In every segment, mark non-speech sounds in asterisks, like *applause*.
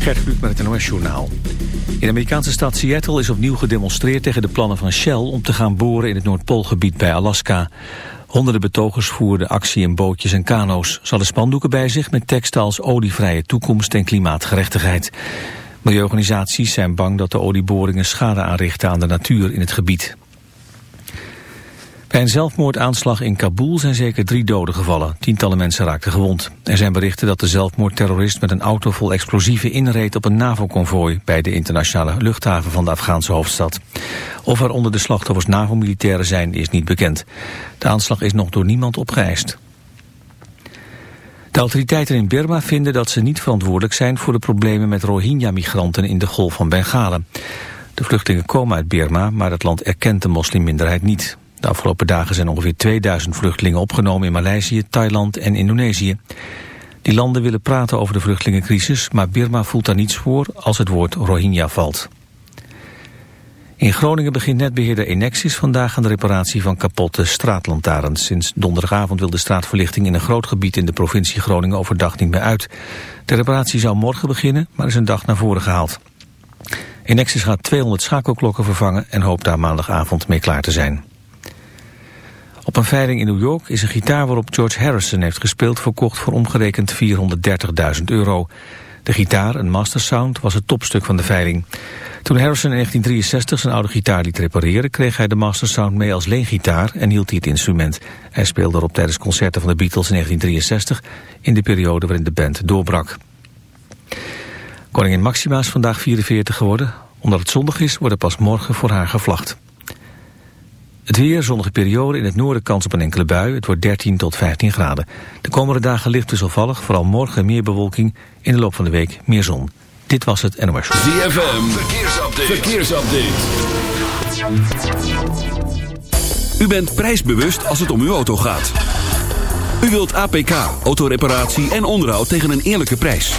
Gert Kluk met het NOS Journaal. In de Amerikaanse stad Seattle is opnieuw gedemonstreerd tegen de plannen van Shell om te gaan boren in het Noordpoolgebied bij Alaska. Honderden betogers voerden actie in bootjes en kano's. Ze hadden spandoeken bij zich met teksten als olievrije toekomst en klimaatgerechtigheid. Milieuorganisaties zijn bang dat de olieboringen schade aanrichten aan de natuur in het gebied. Bij een zelfmoordaanslag in Kabul zijn zeker drie doden gevallen. Tientallen mensen raakten gewond. Er zijn berichten dat de zelfmoordterrorist met een auto vol explosieven inreed op een NAVO-convooi bij de internationale luchthaven van de Afghaanse hoofdstad. Of er onder de slachtoffers NAVO-militairen zijn is niet bekend. De aanslag is nog door niemand opgeëist. De autoriteiten in Burma vinden dat ze niet verantwoordelijk zijn voor de problemen met Rohingya-migranten in de golf van Bengalen. De vluchtelingen komen uit Burma, maar het land erkent de moslimminderheid niet. De afgelopen dagen zijn ongeveer 2000 vluchtelingen opgenomen in Maleisië, Thailand en Indonesië. Die landen willen praten over de vluchtelingencrisis, maar Birma voelt daar niets voor als het woord Rohingya valt. In Groningen begint netbeheerder Enexis vandaag aan de reparatie van kapotte straatlantaarns. Sinds donderdagavond wil de straatverlichting in een groot gebied in de provincie Groningen overdag niet meer uit. De reparatie zou morgen beginnen, maar is een dag naar voren gehaald. Enexis gaat 200 schakelklokken vervangen en hoopt daar maandagavond mee klaar te zijn. Op een veiling in New York is een gitaar waarop George Harrison heeft gespeeld verkocht voor omgerekend 430.000 euro. De gitaar, een Master Sound, was het topstuk van de veiling. Toen Harrison in 1963 zijn oude gitaar liet repareren... kreeg hij de Master Sound mee als leengitaar en hield hij het instrument. Hij speelde erop tijdens concerten van de Beatles in 1963... in de periode waarin de band doorbrak. Koningin Maxima is vandaag 44 geworden. Omdat het zondag is, wordt er pas morgen voor haar gevlacht. Het weer, zonnige periode, in het noorden kans op een enkele bui. Het wordt 13 tot 15 graden. De komende dagen licht wisselvallig, vooral morgen meer bewolking. In de loop van de week meer zon. Dit was het NOS. ZFM, verkeersupdate. verkeersupdate. U bent prijsbewust als het om uw auto gaat. U wilt APK, autoreparatie en onderhoud tegen een eerlijke prijs.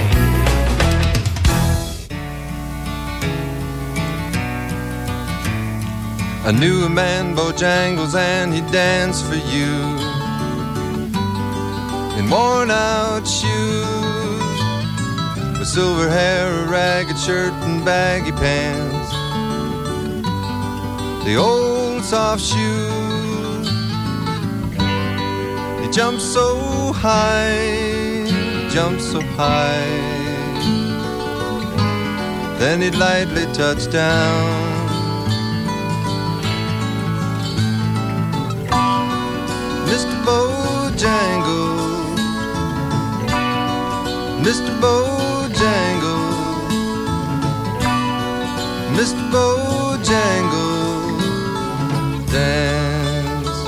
I knew a man, Bojangles, and he'd dance for you in worn out shoes with silver hair, a ragged shirt, and baggy pants. The old soft shoes. He jumped so high, jumped so high. Then he'd lightly touch down Bojangles, Mr. Bojangles, Mr. Bojangles, dance.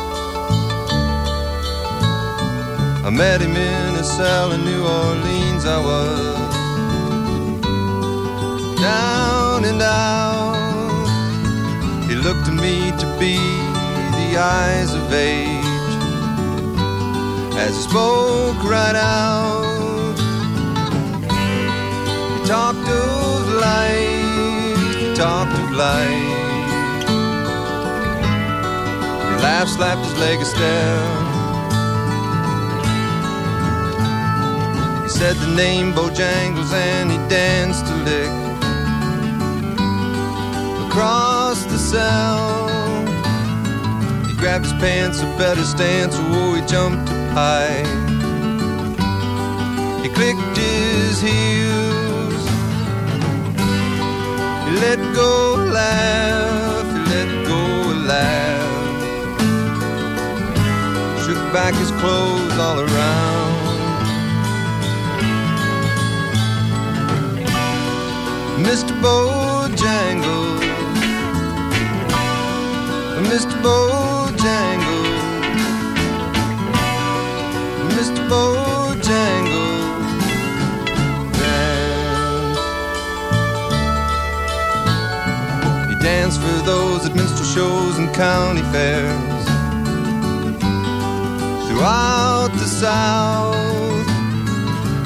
I met him in a cell in New Orleans. I was down and out. He looked to me to be the eyes of age as he spoke right out. He talked of life, he talked of life. He laughed, slapped his leg a step. He said the name Bojangles and he danced a lick across the cell. He grabbed his pants, a better stance, oh, he jumped high. He clicked his heels, he let go a laugh, he let go a laugh. Shook back his clothes all around. Mr. Bojangles, Mr. Bojangles, Mr. Bojangles, dance. He danced for those at minstrel shows and county fairs throughout the South.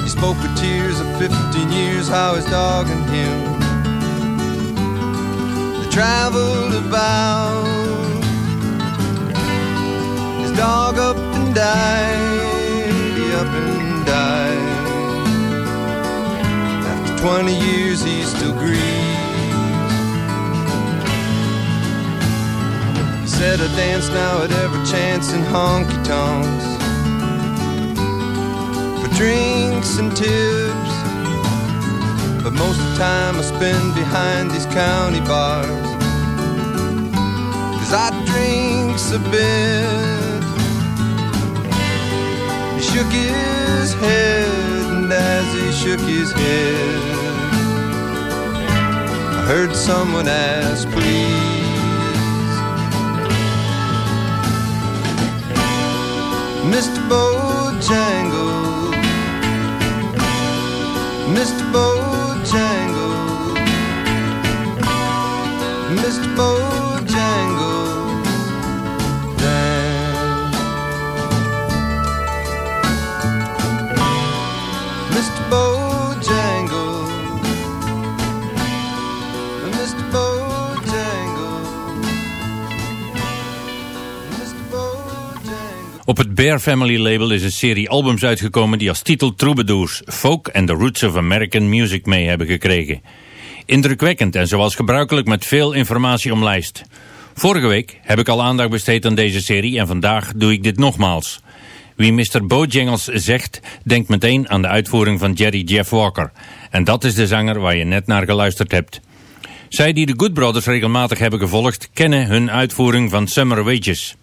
He spoke with tears of 15 years, how his dog and him they traveled about. His dog up and died, up and died. After 20 years, he still grieves. He said, I dance now at every chance in honky tonks for drinks and tips. But most of the time I spend behind these county bars. Cause I drinks a bit. Shook his head, and as he shook his head, I heard someone ask, please. Mr. Bojangles, Mr. Bojangles, Bear Family label is een serie albums uitgekomen die als titel Troubadours, Folk and the Roots of American Music mee hebben gekregen. Indrukwekkend en zoals gebruikelijk met veel informatie omlijst. Vorige week heb ik al aandacht besteed aan deze serie en vandaag doe ik dit nogmaals. Wie Mr. Bojangles zegt, denkt meteen aan de uitvoering van Jerry Jeff Walker. En dat is de zanger waar je net naar geluisterd hebt. Zij die de Good Brothers regelmatig hebben gevolgd, kennen hun uitvoering van Summer Wages.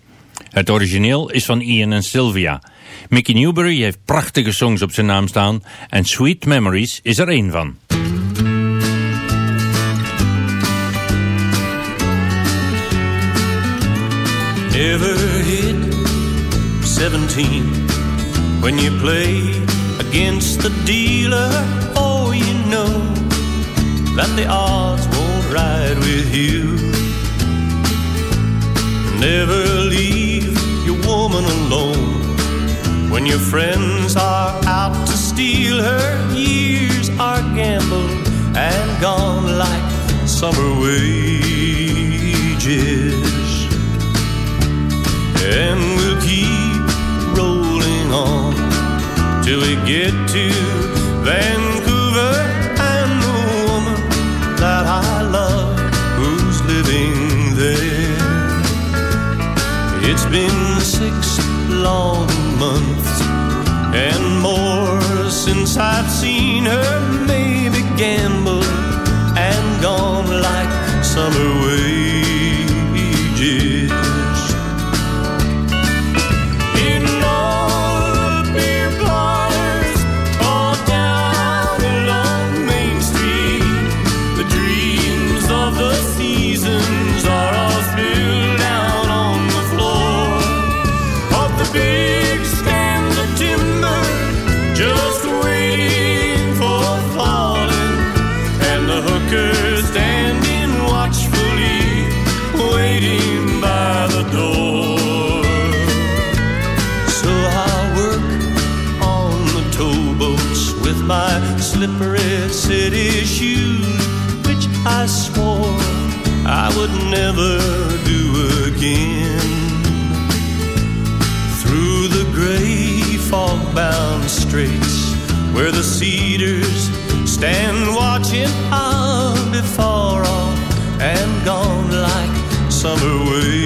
Het origineel is van Ian en Sylvia. Mickey Newbury heeft prachtige songs op zijn naam staan en Sweet Memories is er één van. Never hit 17 when you play against the dealer. Oh, you know that the odds won't ride with you. Never leave your woman alone when your friends are out to steal her. Years are gambled and gone like summer wages and we'll keep rolling on till we get to Vancouver and the woman that I It's been six long months and more since I've seen her, maybe gambled and gone like summer never do again. Through the gray fog-bound straits, where the cedars stand watching, I'll be far off and gone like summer wages.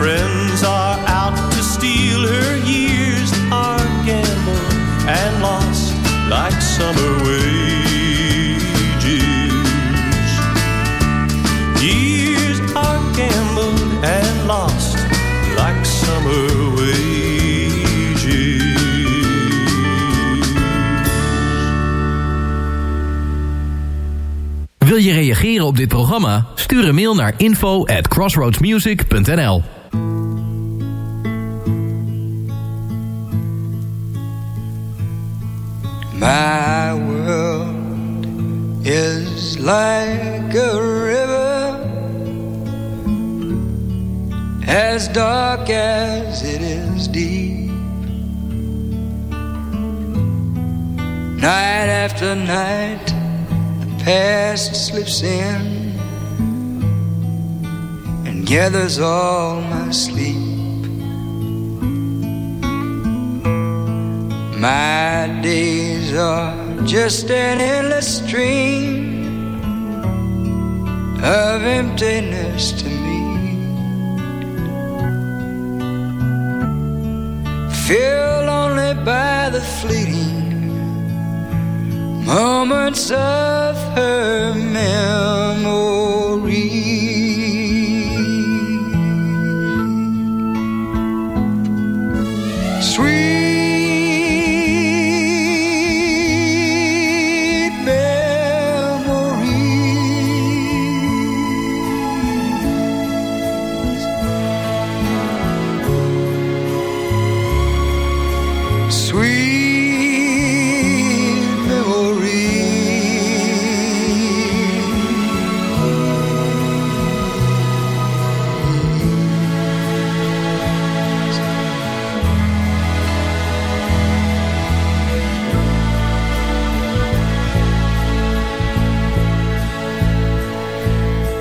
Friends are out to steal her. Years are gambled and lost like summer wages. Years are gambled and lost like summer wages. Wil je reageren op dit programma? Stuur een mail naar info at crossroadsmusic.nl My world is like a river as dark as it is deep. Night after night, the past slips in gathers all my sleep. My days are just an endless stream of emptiness to me. Filled only by the fleeting moments of her memory.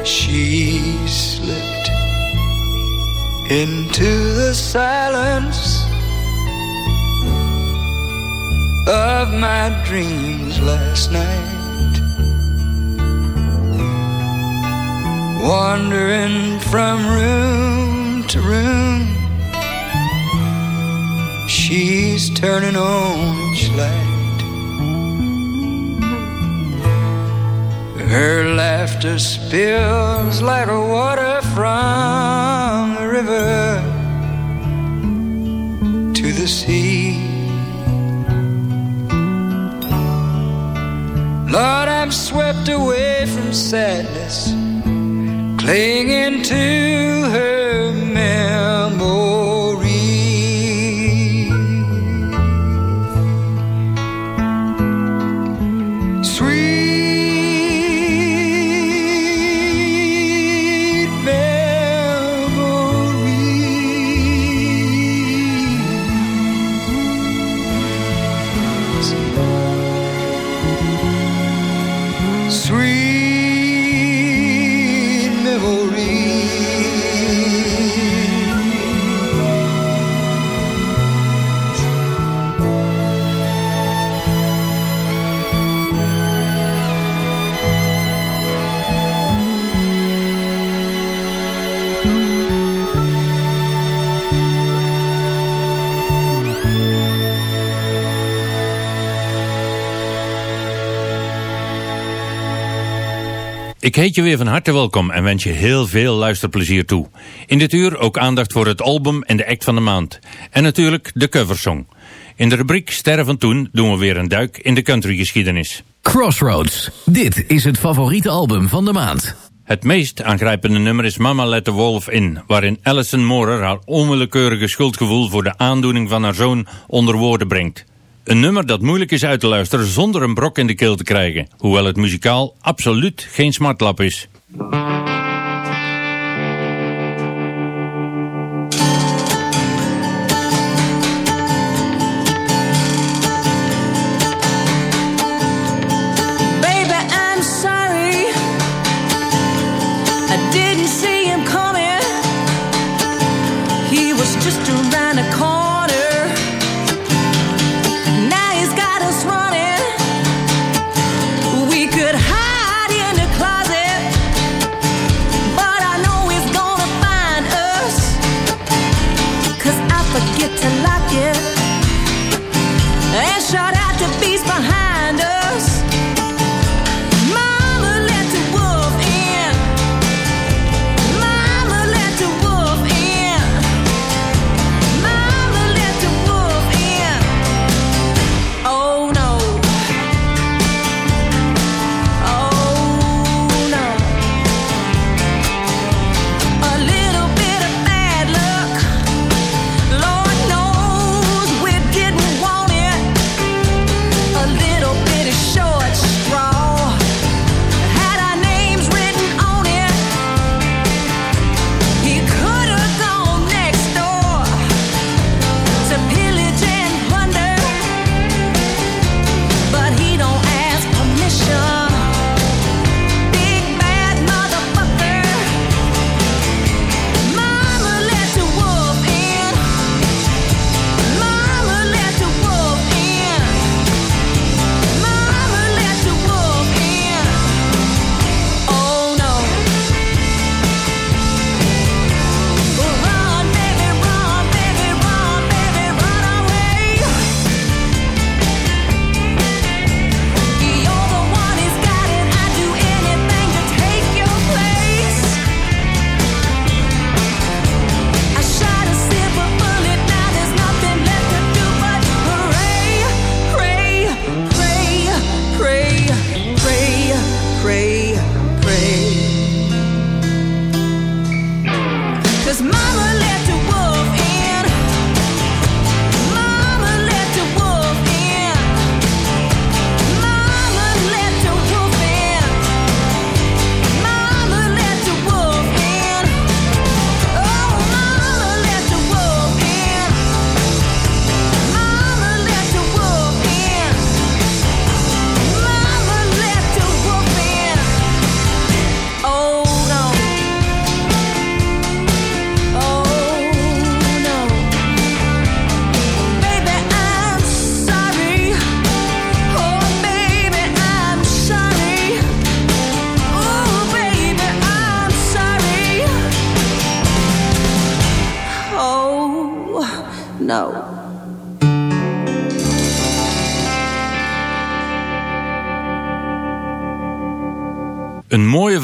She slipped into the silence of my dreams last night. Wandering from room to room, she's turning on each light. Her laughter spills like water from the river to the sea. Lord, I'm swept away from sadness, clinging to her Ik heet je weer van harte welkom en wens je heel veel luisterplezier toe. In dit uur ook aandacht voor het album en de act van de maand. En natuurlijk de coversong. In de rubriek Sterren van Toen doen we weer een duik in de countrygeschiedenis. Crossroads. Dit is het favoriete album van de maand. Het meest aangrijpende nummer is Mama Let the Wolf In, waarin Alison Moorer haar onwillekeurige schuldgevoel voor de aandoening van haar zoon onder woorden brengt. Een nummer dat moeilijk is uit te luisteren zonder een brok in de keel te krijgen, hoewel het muzikaal absoluut geen smartlap is.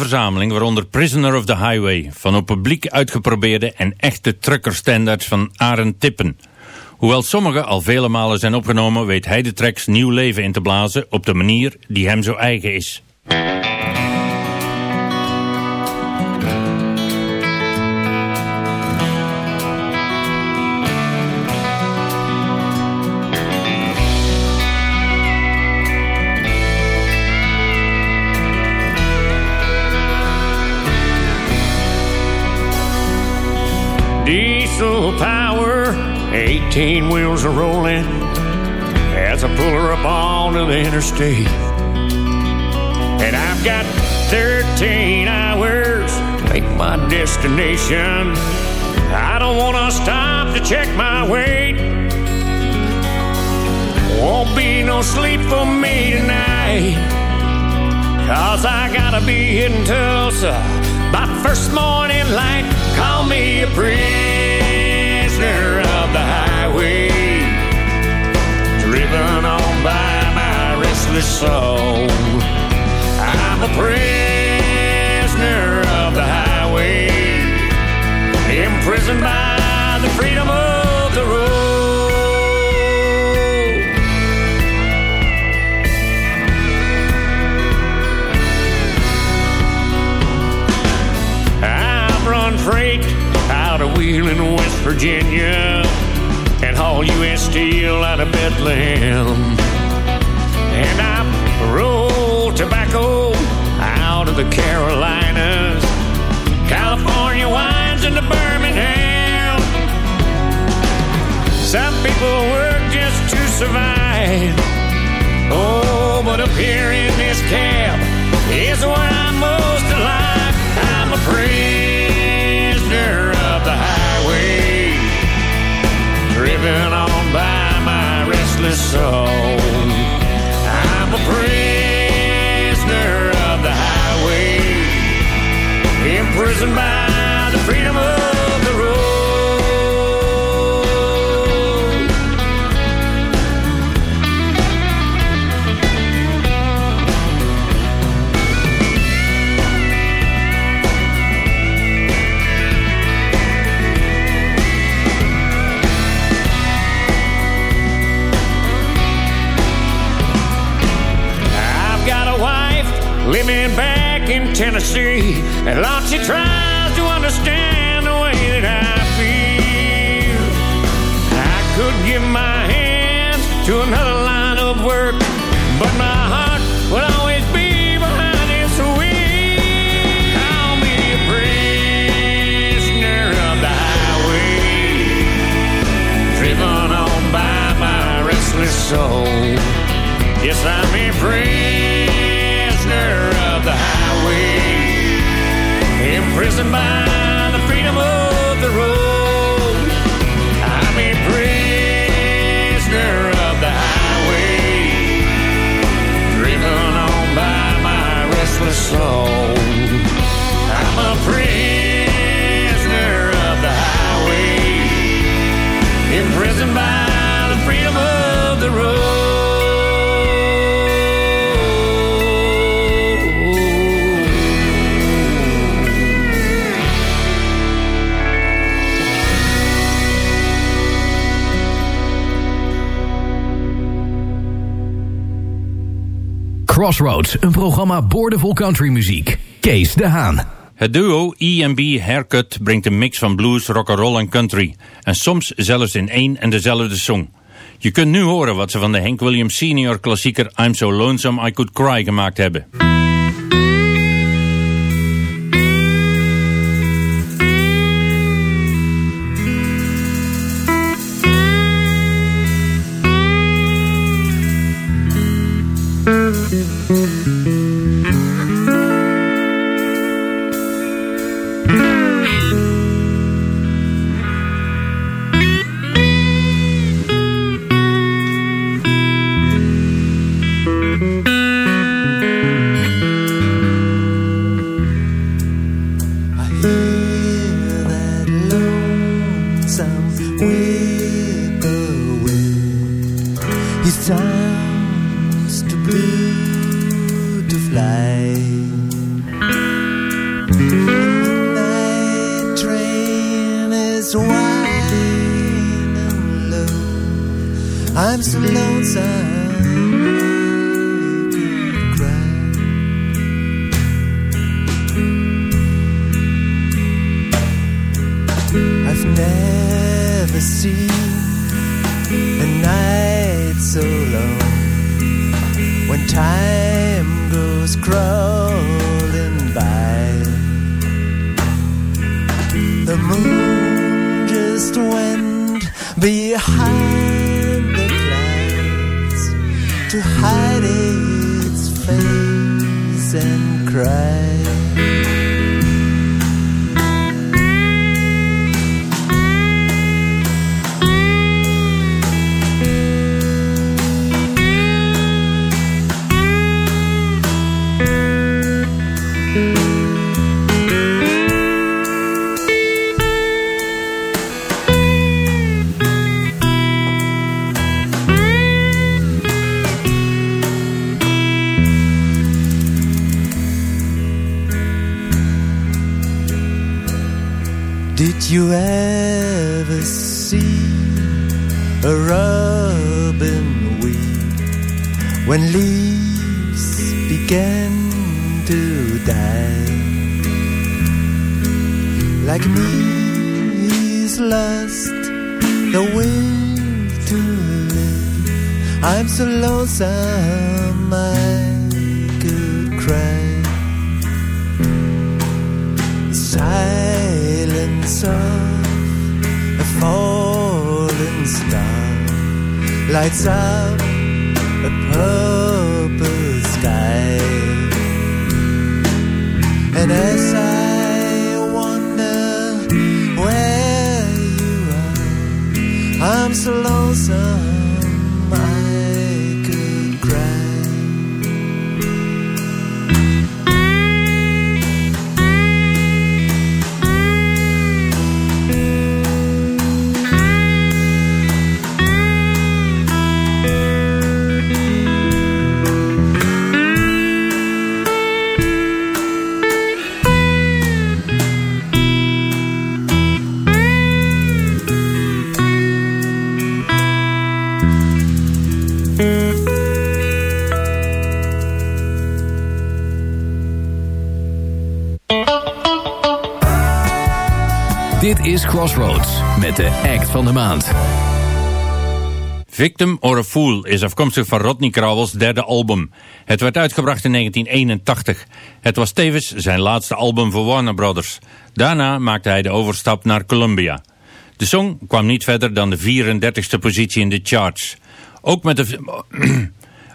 Verzameling waaronder Prisoner of the Highway van op publiek uitgeprobeerde en echte truckerstandards van Arend Tippen. Hoewel sommige al vele malen zijn opgenomen weet hij de tracks nieuw leven in te blazen op de manier die hem zo eigen is. Diesel power, 18 wheels are rolling as I pull her up onto the interstate. And I've got 13 hours to make my destination. I don't want to stop to check my weight. Won't be no sleep for me tonight. Cause I gotta be in Tulsa by first morning light. Call me a prisoner of the highway, driven on by my restless soul. I'm a prisoner of the highway, imprisoned by the freedom of the road. Freight out of Wheeling, West Virginia, and haul U.S. steel out of Bethlehem. And I roll tobacco out of the Carolinas, California wines into Birmingham. Some people work just to survive. Oh, but up here in this cab is where I'm most alive. Tennessee, and Lord, she tries to understand the way that I feel. I could give my hands to another line of work, but my heart will always be behind this wheel. Call me a prisoner of the highway, driven on by my restless soul. Yes, I'm a prisoner imprisoned by the freedom of the road. I'm a prisoner of the highway, driven on by my restless soul. I'm a prisoner of the highway, imprisoned Crossroads, een programma boordevol countrymuziek. Kees de Haan. Het duo E&B Haircut brengt een mix van blues, rock'n'roll en country. En soms zelfs in één en dezelfde song. Je kunt nu horen wat ze van de Hank Williams Senior klassieker I'm So Lonesome I Could Cry gemaakt hebben. Is Crossroads met de act van de maand. Victim or a Fool is afkomstig van Rodney Crowell's derde album. Het werd uitgebracht in 1981. Het was tevens zijn laatste album voor Warner Brothers. Daarna maakte hij de overstap naar Columbia. De song kwam niet verder dan de 34ste positie in de charts. Ook met, de, *clears throat*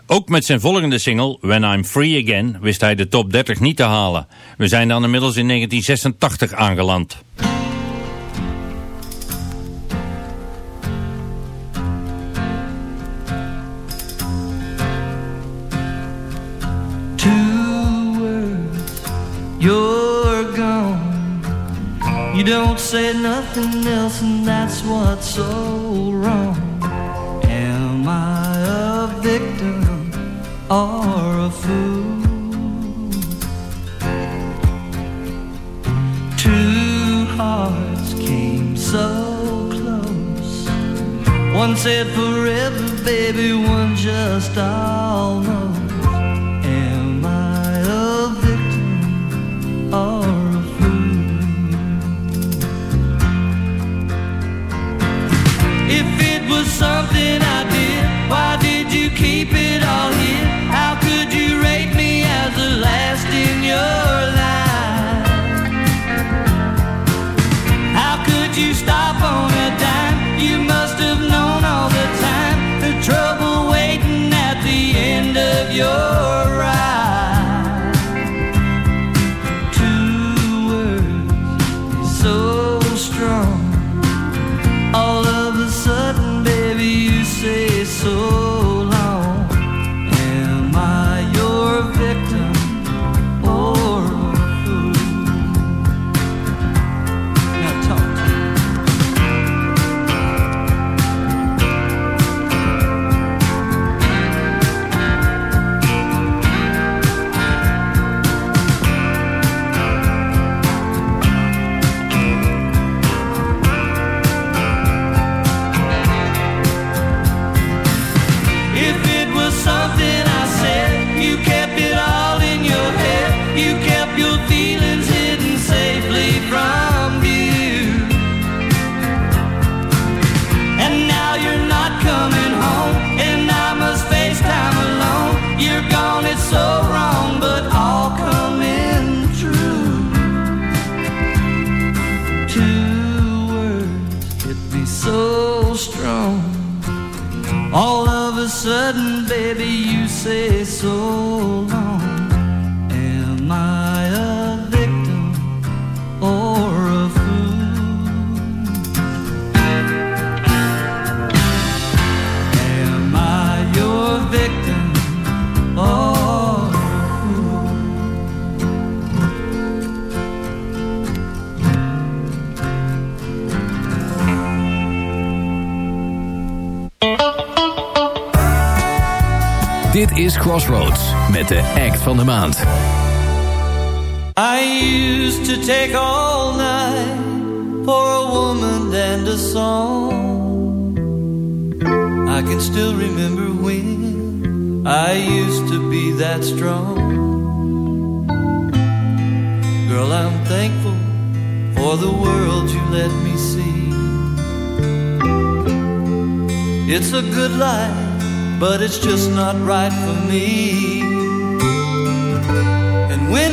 ook met zijn volgende single, When I'm Free Again, wist hij de top 30 niet te halen. We zijn dan inmiddels in 1986 aangeland. You're gone. You don't say nothing else, and that's what's so wrong. Am I a victim or a fool? Two hearts came so close. One said forever, baby, one just almost. Am was something I did, why did de maand. I used to take all night for a woman and a song. I can still remember when I used to be that strong. Girl, I'm thankful for the world you let me see. It's a good life, but it's just not right for me.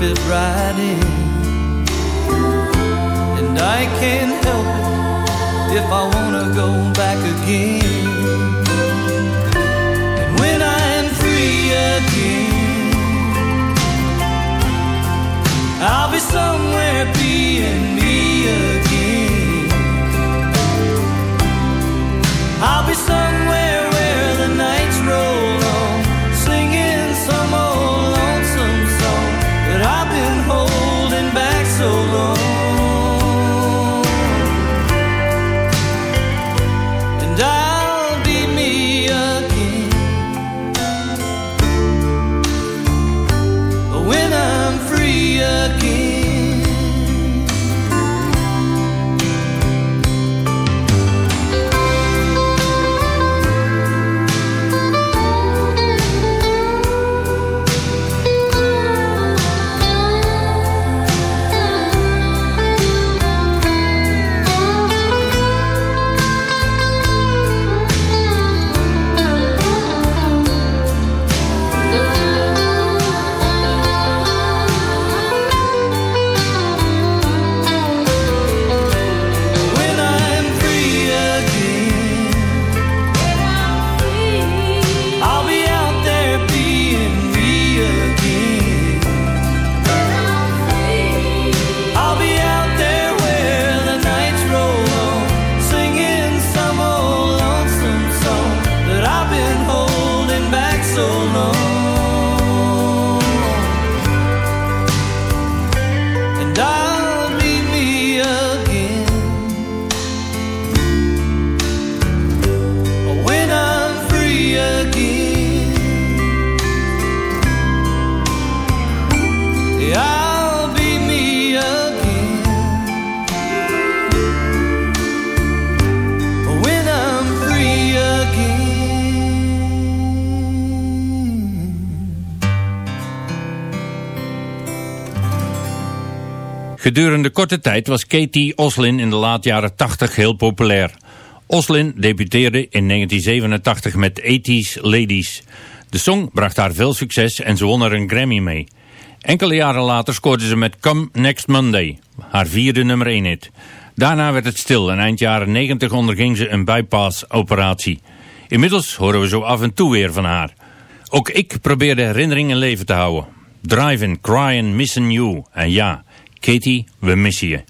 fit right in. And I can't help it if I wanna go back again. Gedurende korte tijd was Katie Oslin in de laat jaren 80 heel populair. Oslin debuteerde in 1987 met 80s Ladies. De song bracht haar veel succes en ze won er een Grammy mee. Enkele jaren later scoorde ze met Come Next Monday, haar vierde nummer 1 hit. Daarna werd het stil en eind jaren 90 onderging ze een bypass-operatie. Inmiddels horen we zo af en toe weer van haar. Ook ik probeer de herinnering in leven te houden. Driving, crying, missing you. En ja, K.T., we missen je.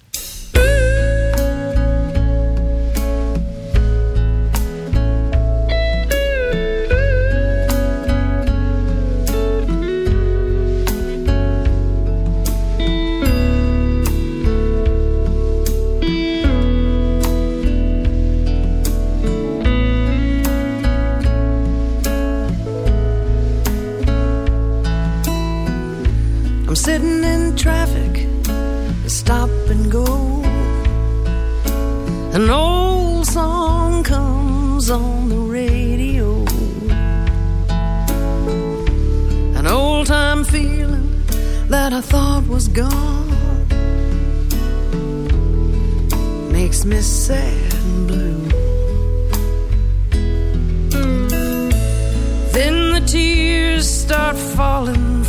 Makes me sad and blue. Then the tears start falling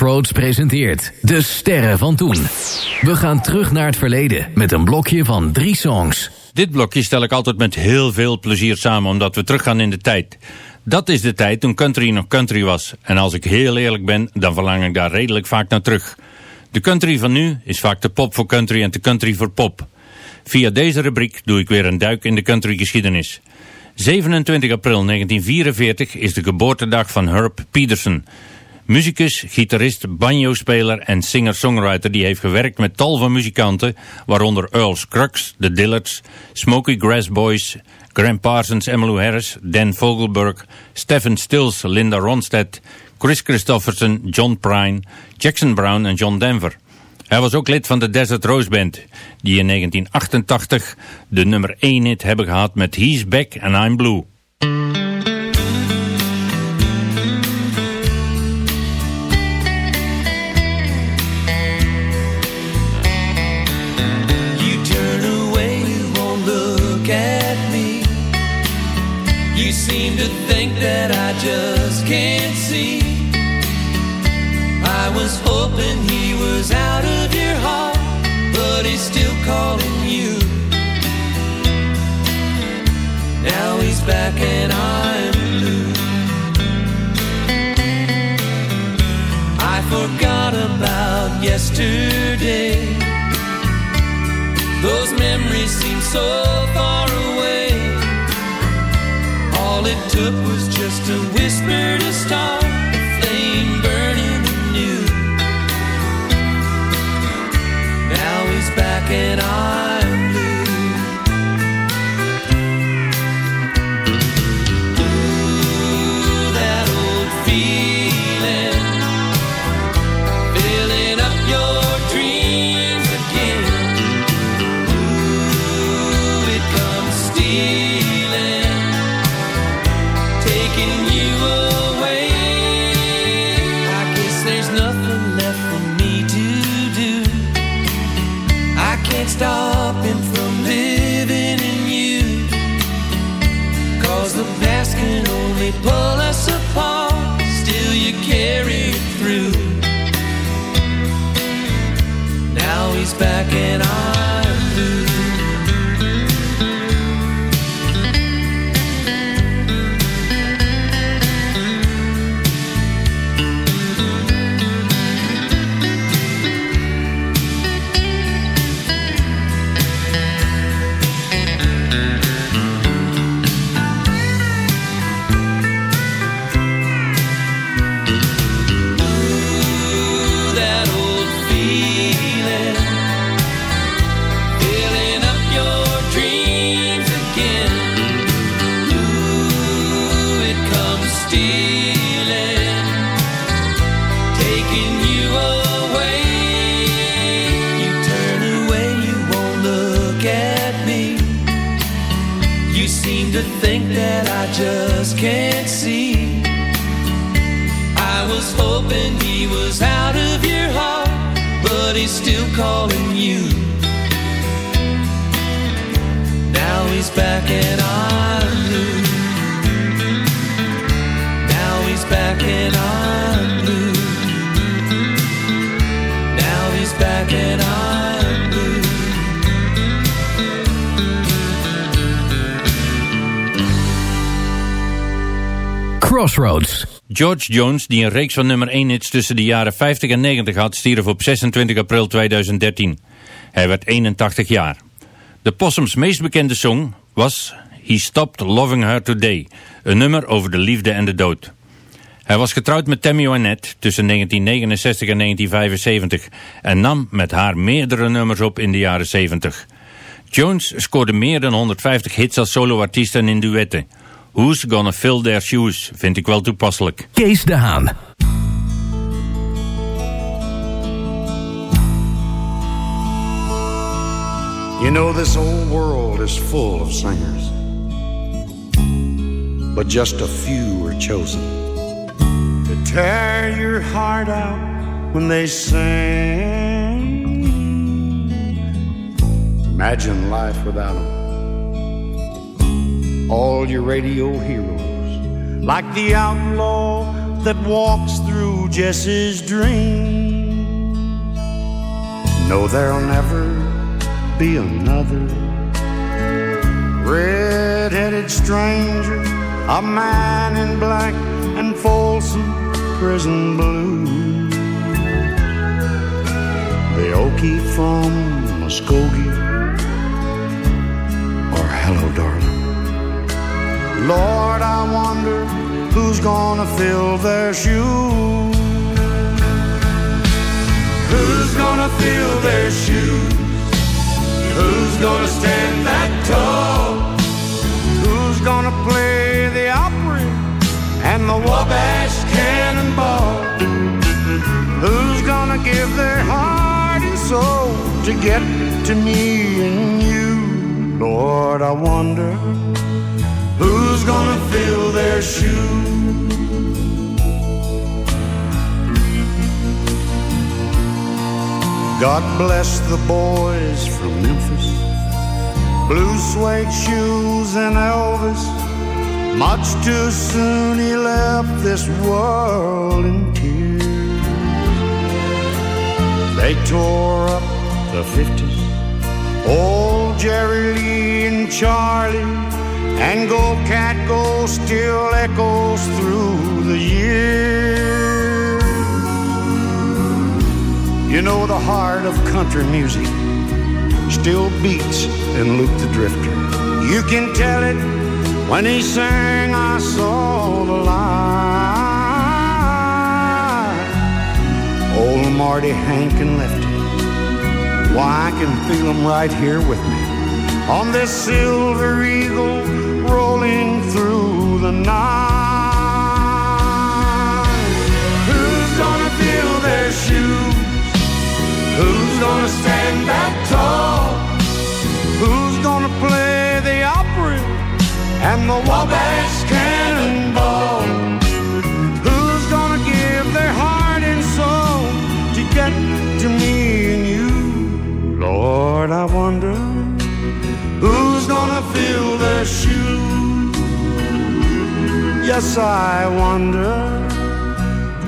Crossroads presenteert De Sterren van Toen. We gaan terug naar het verleden met een blokje van drie songs. Dit blokje stel ik altijd met heel veel plezier samen, omdat we teruggaan in de tijd. Dat is de tijd toen country nog country was. En als ik heel eerlijk ben, dan verlang ik daar redelijk vaak naar terug. De country van nu is vaak de pop voor country en de country voor pop. Via deze rubriek doe ik weer een duik in de country geschiedenis. 27 april 1944 is de geboortedag van Herb Peterson. Muzikus, gitarist, banjo-speler en singer-songwriter die heeft gewerkt met tal van muzikanten, waaronder Earl Scruggs, The Dillards, Smokey Grass Boys, Graham Parsons, Emmylou Harris, Dan Vogelberg, Stephen Stills, Linda Ronstadt, Chris Christofferson, John Prine, Jackson Brown en John Denver. Hij was ook lid van de Desert Rose Band, die in 1988 de nummer 1 hit hebben gehad met He's Back and I'm Blue. Was hoping he was out of your heart, but he's still calling you. Now he's back and I'm blue. I forgot about yesterday. Those memories seem so far away. All it took was just a whisper to start he's back Crossroads. George Jones, die een reeks van nummer 1 hits tussen de jaren 50 en 90 had, stierf op 26 april 2013. Hij werd 81 jaar. De Possums meest bekende song was He Stopped Loving Her Today, een nummer over de liefde en de dood. Hij was getrouwd met Tammy Wynette tussen 1969 en 1975 en nam met haar meerdere nummers op in de jaren 70. Jones scoorde meer dan 150 hits als soloartiest en in duetten. Who's Gonna Fill Their Shoes vind ik wel toepasselijk. Kees de Haan. You know, this old world is full of singers, but just a few are chosen to tear your heart out when they sing. Imagine life without them. All your radio heroes, like the outlaw that walks through Jesse's dream. No, there'll never be another red-headed stranger, a man in black and Folsom prison blue. The Okie from Muskogee, or hello, darling. Lord, I wonder who's gonna fill their shoes. Who's gonna fill their shoes? Who's gonna stand that tall? Who's gonna play the Opry and the Wabash Cannonball? Who's gonna give their heart and soul to get to me and you? Lord, I wonder who's gonna fill their shoes. God bless the boys from Memphis. Blue suede shoes and Elvis. Much too soon he left this world in tears. They tore up the 50s. Old Jerry Lee and Charlie. And Go Cat Go still echoes through the years. You know the heart of country music still beats in Luke the Drifter. You can tell it when he sang, I saw the light. Old Marty Hank and Lefty. Why, I can feel them right here with me. On this silver eagle rolling through the night. I wonder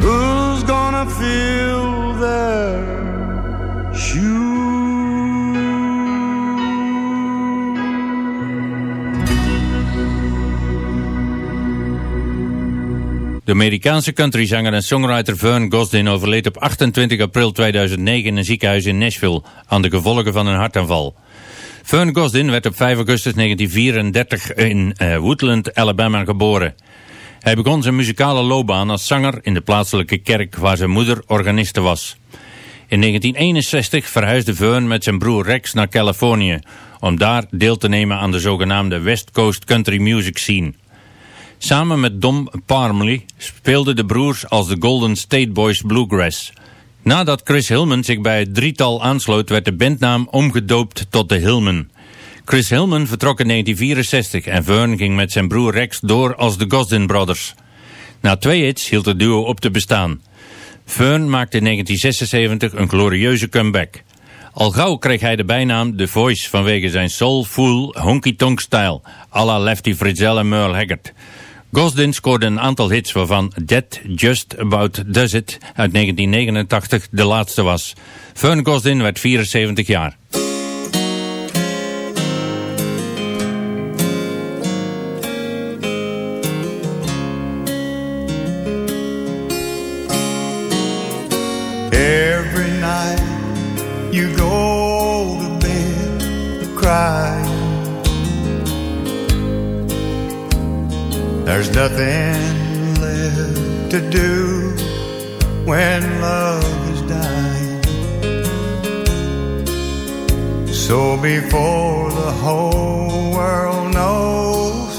who's gonna fill their De Amerikaanse countryzanger en songwriter Vern Gosdin overleed op 28 april 2009 in een ziekenhuis in Nashville aan de gevolgen van een hartaanval. Vern Gosdin werd op 5 augustus 1934 in uh, Woodland, Alabama geboren. Hij begon zijn muzikale loopbaan als zanger in de plaatselijke kerk waar zijn moeder organiste was. In 1961 verhuisde Vern met zijn broer Rex naar Californië om daar deel te nemen aan de zogenaamde West Coast Country Music Scene. Samen met Dom Parmley speelden de broers als de Golden State Boys Bluegrass. Nadat Chris Hillman zich bij het drietal aansloot werd de bandnaam omgedoopt tot de Hillman. Chris Hillman vertrok in 1964 en Vern ging met zijn broer Rex door als de Gosdin Brothers. Na twee hits hield het duo op te bestaan. Fern maakte in 1976 een glorieuze comeback. Al gauw kreeg hij de bijnaam The Voice vanwege zijn soulful honky-tonk style, à la Lefty Frizzell en Merle Haggard. Gosdin scoorde een aantal hits waarvan That Just About Does It uit 1989 de laatste was. Fern Gosdin werd 74 jaar. You go to bed crying. There's nothing left to do when love is dying. So before the whole world knows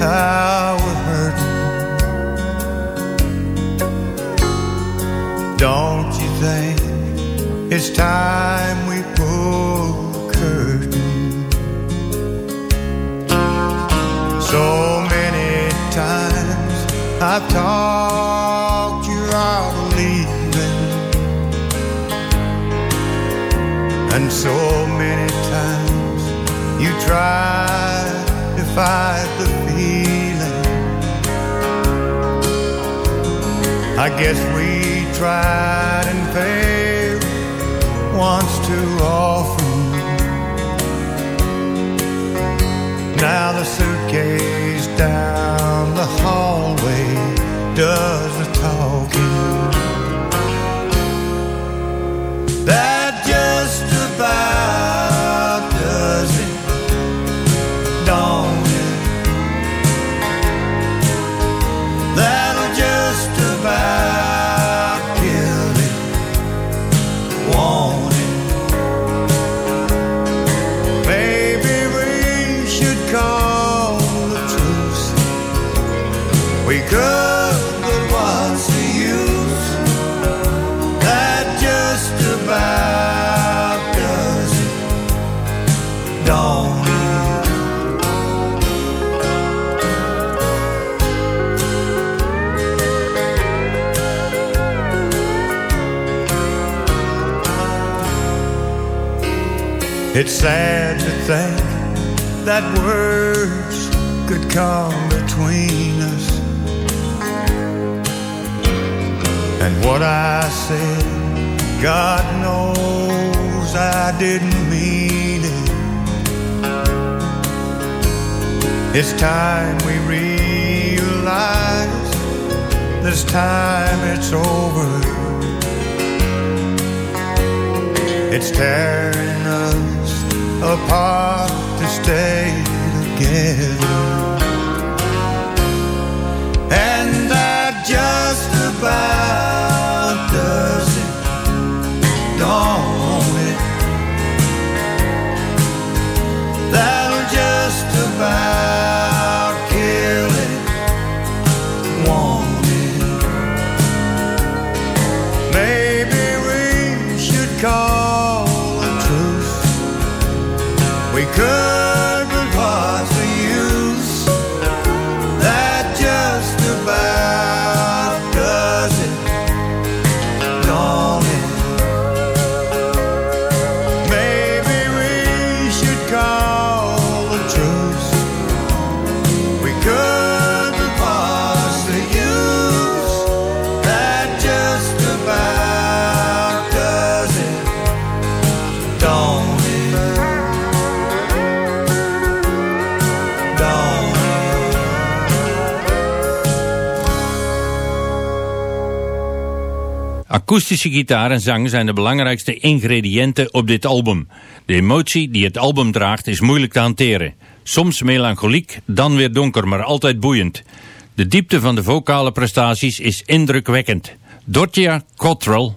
how it hurt Don't you think it's time we pull the curtain? So many times I've talked you out of leaving, and so many times you tried to fight the feeling. I guess we tried and failed once too often. Now the suitcase down the hallway does the talking. It's sad to think that words could come between And what I said. God knows I didn't mean it. It's time we realize this time it's over. It's tearing us apart to stay together. And I just about does it, don't it? That'll just about. Akoestische gitaar en zang zijn de belangrijkste ingrediënten op dit album. De emotie die het album draagt is moeilijk te hanteren. Soms melancholiek, dan weer donker, maar altijd boeiend. De diepte van de vocale prestaties is indrukwekkend. Dortia Cottrell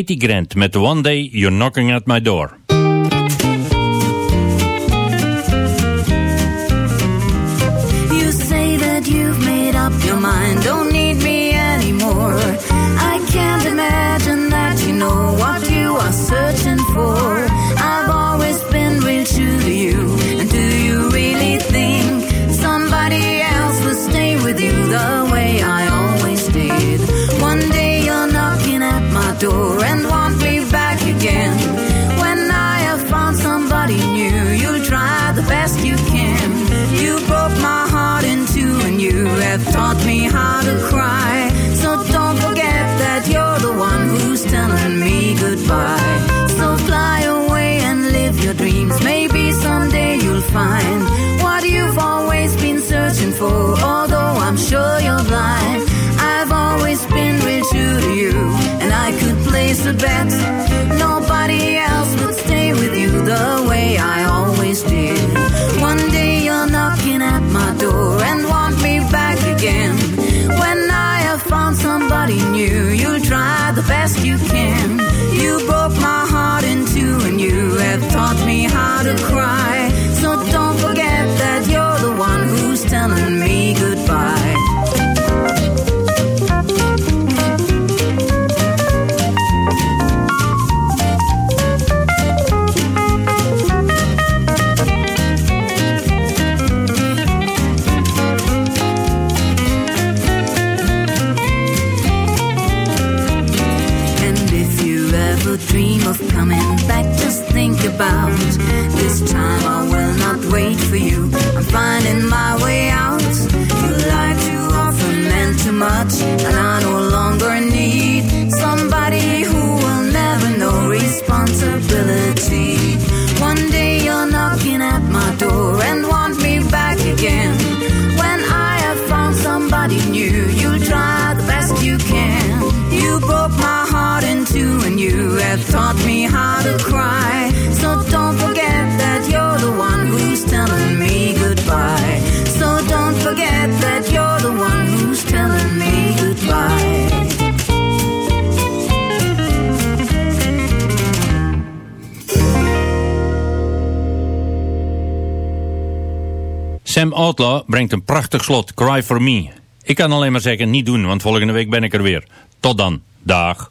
Katie Grant met One Day You're Knocking at My Door. Sam Outlaw brengt een prachtig slot, Cry For Me. Ik kan alleen maar zeggen, niet doen, want volgende week ben ik er weer. Tot dan. Dag.